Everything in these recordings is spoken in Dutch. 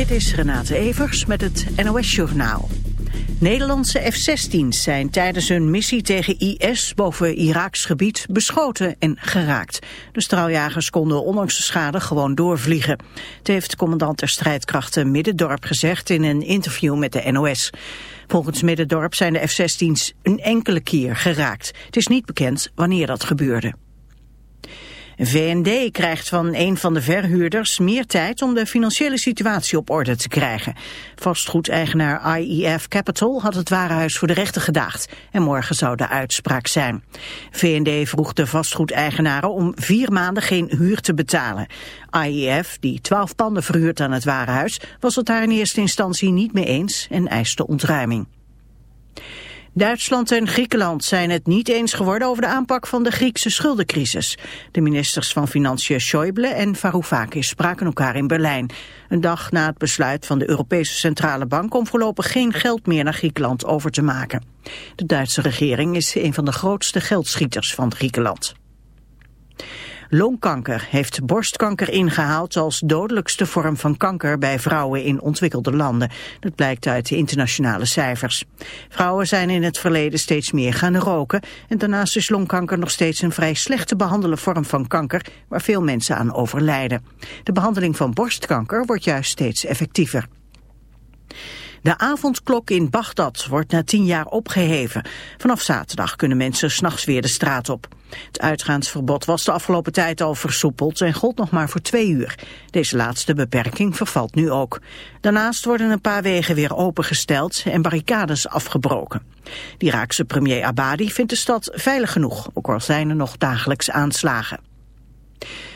Dit is Renate Evers met het NOS Journaal. Nederlandse F-16's zijn tijdens hun missie tegen IS boven Iraks gebied beschoten en geraakt. De straaljagers konden ondanks de schade gewoon doorvliegen. Het heeft commandant der strijdkrachten Middendorp gezegd in een interview met de NOS. Volgens Middendorp zijn de F-16's een enkele keer geraakt. Het is niet bekend wanneer dat gebeurde. VND krijgt van een van de verhuurders meer tijd om de financiële situatie op orde te krijgen. Vastgoedeigenaar IEF Capital had het warenhuis voor de rechter gedaagd en morgen zou de uitspraak zijn. VND vroeg de vastgoedeigenaren om vier maanden geen huur te betalen. IEF, die twaalf panden verhuurt aan het warenhuis, was het daar in eerste instantie niet mee eens en eiste ontruiming. Duitsland en Griekenland zijn het niet eens geworden over de aanpak van de Griekse schuldencrisis. De ministers van Financiën Schäuble en Varoufakis spraken elkaar in Berlijn. Een dag na het besluit van de Europese Centrale Bank om voorlopig geen geld meer naar Griekenland over te maken. De Duitse regering is een van de grootste geldschieters van Griekenland. Longkanker heeft borstkanker ingehaald als dodelijkste vorm van kanker bij vrouwen in ontwikkelde landen. Dat blijkt uit de internationale cijfers. Vrouwen zijn in het verleden steeds meer gaan roken en daarnaast is longkanker nog steeds een vrij slecht te behandelen vorm van kanker waar veel mensen aan overlijden. De behandeling van borstkanker wordt juist steeds effectiever. De avondklok in Bagdad wordt na tien jaar opgeheven. Vanaf zaterdag kunnen mensen s'nachts weer de straat op. Het uitgaansverbod was de afgelopen tijd al versoepeld en gold nog maar voor twee uur. Deze laatste beperking vervalt nu ook. Daarnaast worden een paar wegen weer opengesteld en barricades afgebroken. De Iraakse premier Abadi vindt de stad veilig genoeg, ook al zijn er nog dagelijks aanslagen.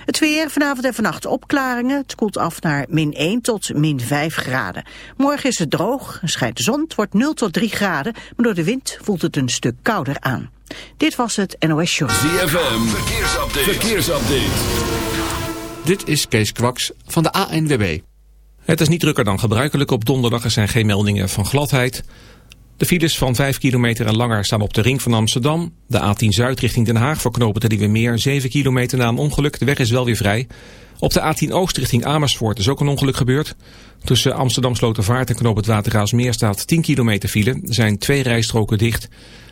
Het weer vanavond en vannacht opklaringen. Het koelt af naar min 1 tot min 5 graden. Morgen is het droog, schijnt de zon. Het wordt 0 tot 3 graden, maar door de wind voelt het een stuk kouder aan. Dit was het NOS Show. ZFM, verkeersupdate. verkeersupdate. Dit is Kees Kwaks van de ANWB. Het is niet drukker dan gebruikelijk op donderdag. Er zijn geen meldingen van gladheid. De files van 5 kilometer en langer staan op de ring van Amsterdam. De A10 Zuid richting Den Haag verknopen de Nieuwe Meer 7 kilometer na een ongeluk. De weg is wel weer vrij. Op de A10 Oost richting Amersfoort is ook een ongeluk gebeurd. Tussen Amsterdam Slotervaart en Knoop het Watergraafsmeer staat 10 kilometer file. Er zijn twee rijstroken dicht.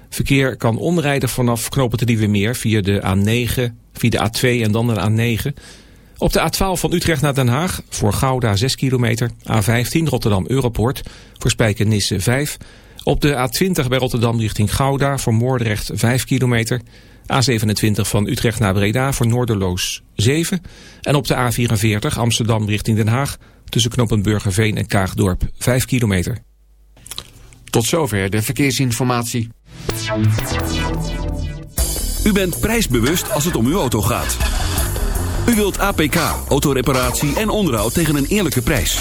Verkeer kan omrijden vanaf Knoop het Nieuwe Meer via de A9, via de A2 en dan de A9... Op de A12 van Utrecht naar Den Haag voor Gouda 6 kilometer. A15 Rotterdam Europort voor Spijkenisse 5. Op de A20 bij Rotterdam richting Gouda voor Moordrecht 5 kilometer. A27 van Utrecht naar Breda voor Noorderloos 7. En op de A44 Amsterdam richting Den Haag tussen Knoppenburgerveen en Kaagdorp 5 kilometer. Tot zover de verkeersinformatie. U bent prijsbewust als het om uw auto gaat. U wilt APK, autoreparatie en onderhoud tegen een eerlijke prijs.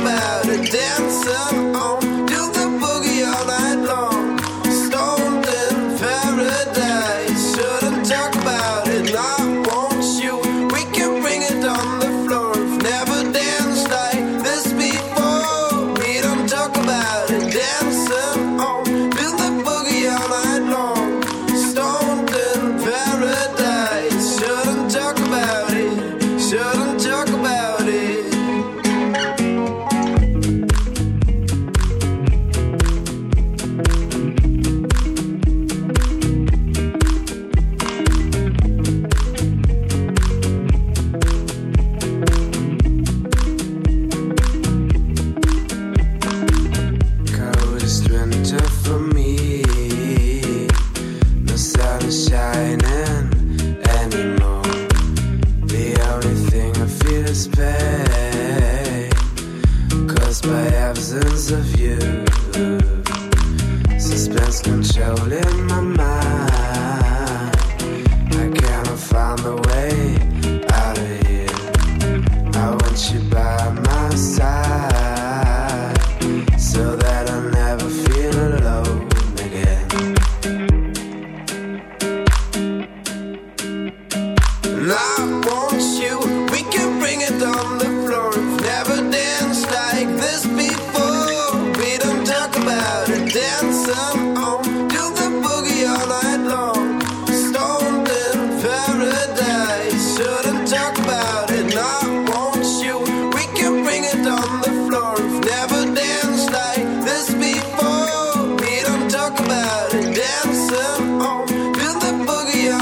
about it.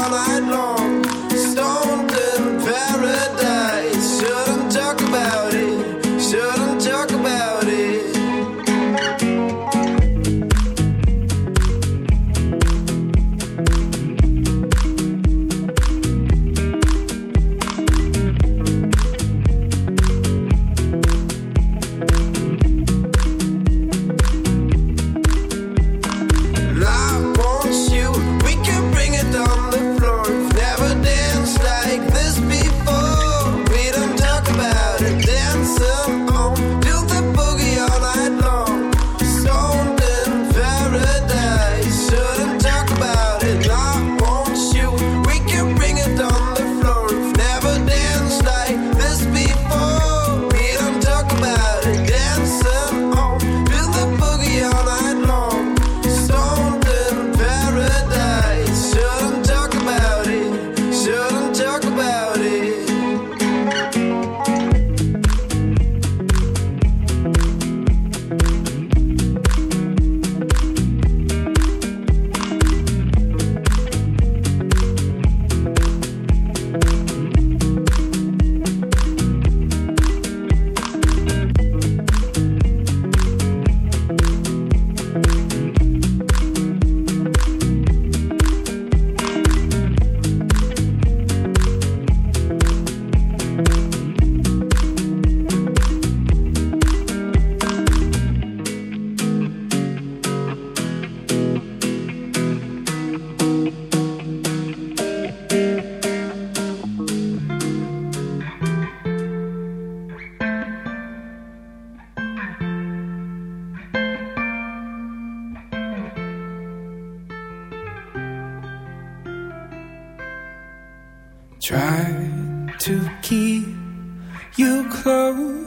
my Try to keep you close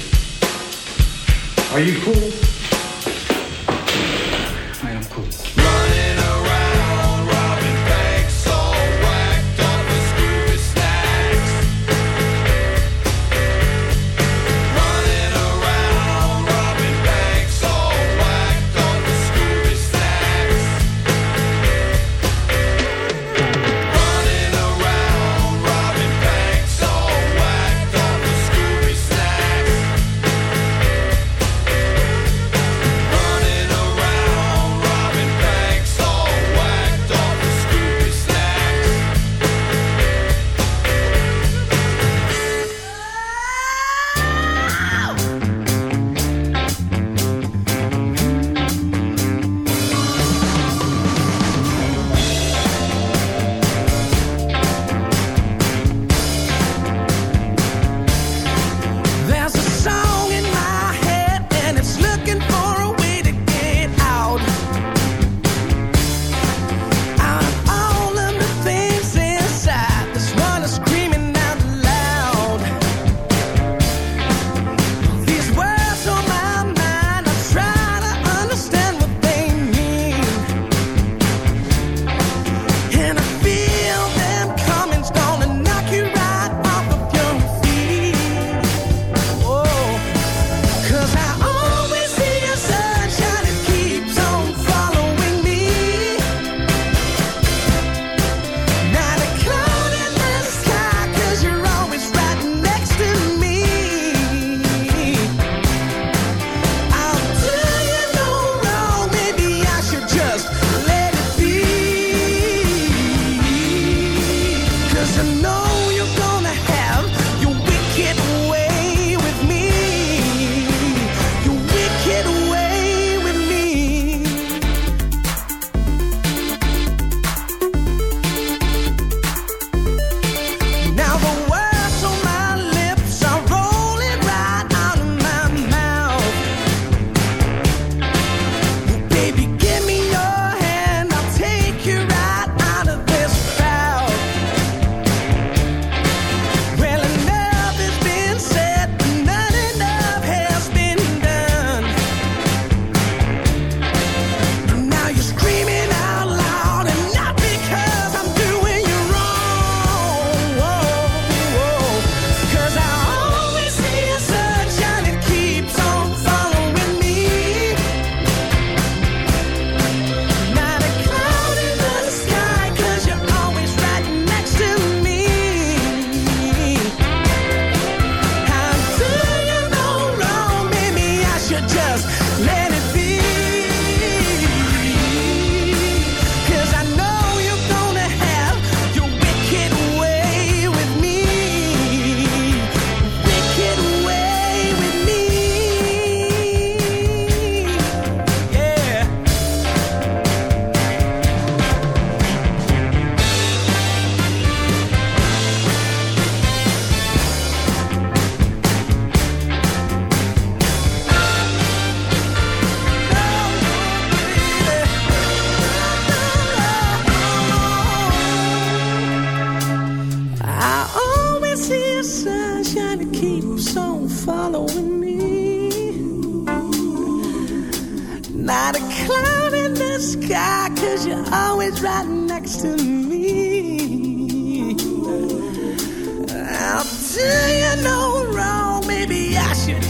Are you cool?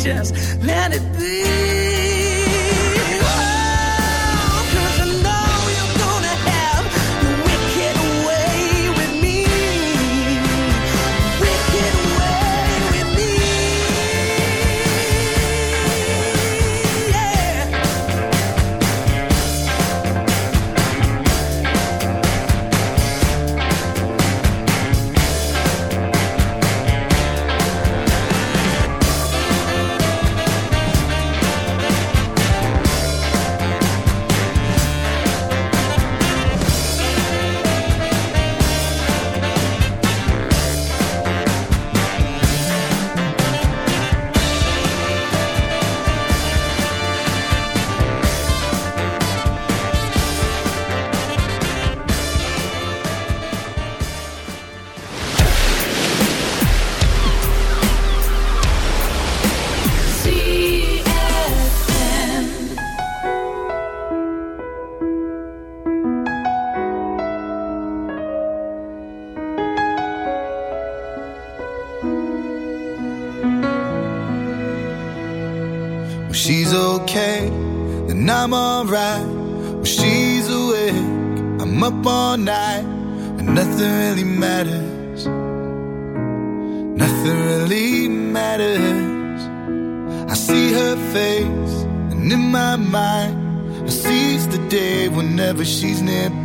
Just let it be.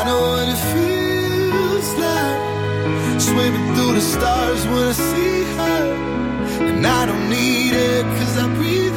I know what it feels like. Swimming through the stars when I see her. And I don't need it cause I breathe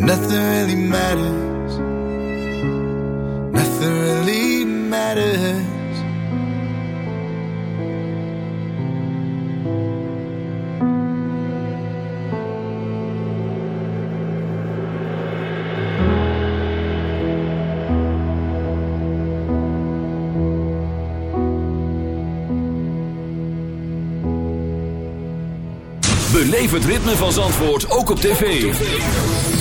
nothing really matters. Nothing really matters. Beleef het ritme van Zandvoort ook op tv.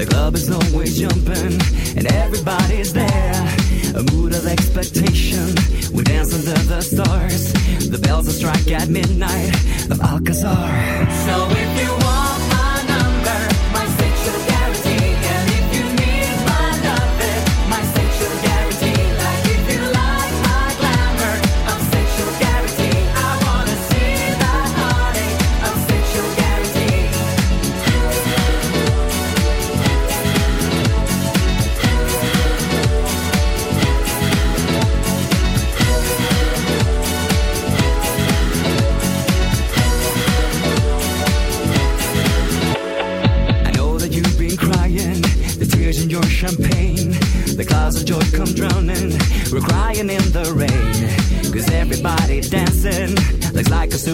The club is always jumping, and everybody's there. A mood of expectation, we dance under the stars. The bells will strike at midnight of Alcazar. So if you want.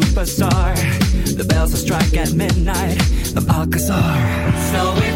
superstar. The bells will strike at midnight The Alcazar. So if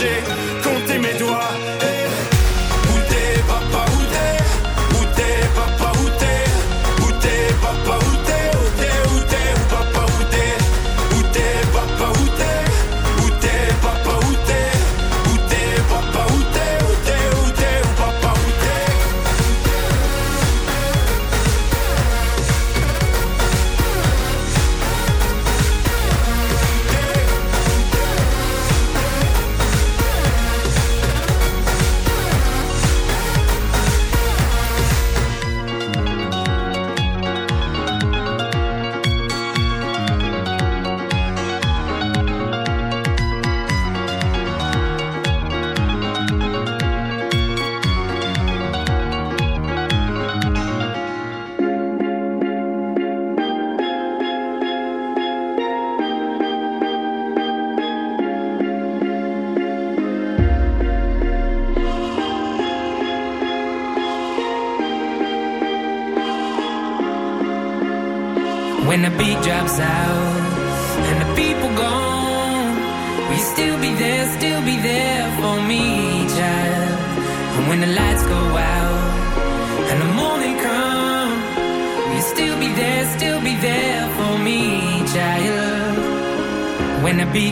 shit.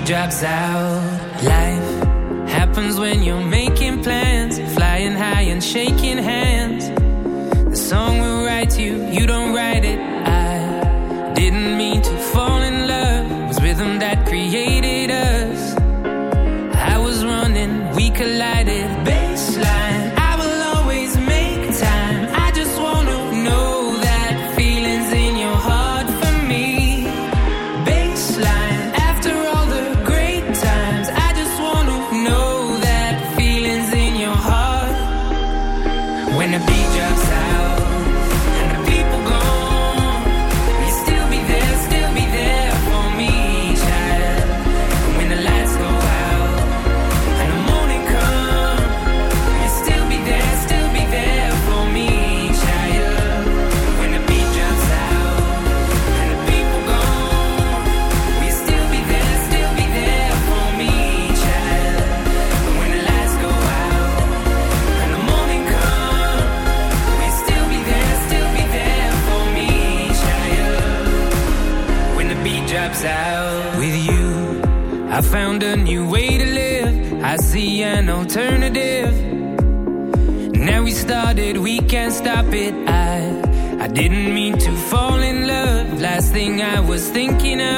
Drops out, life happens when you're making plans, flying high and shaking hands. Was thinking of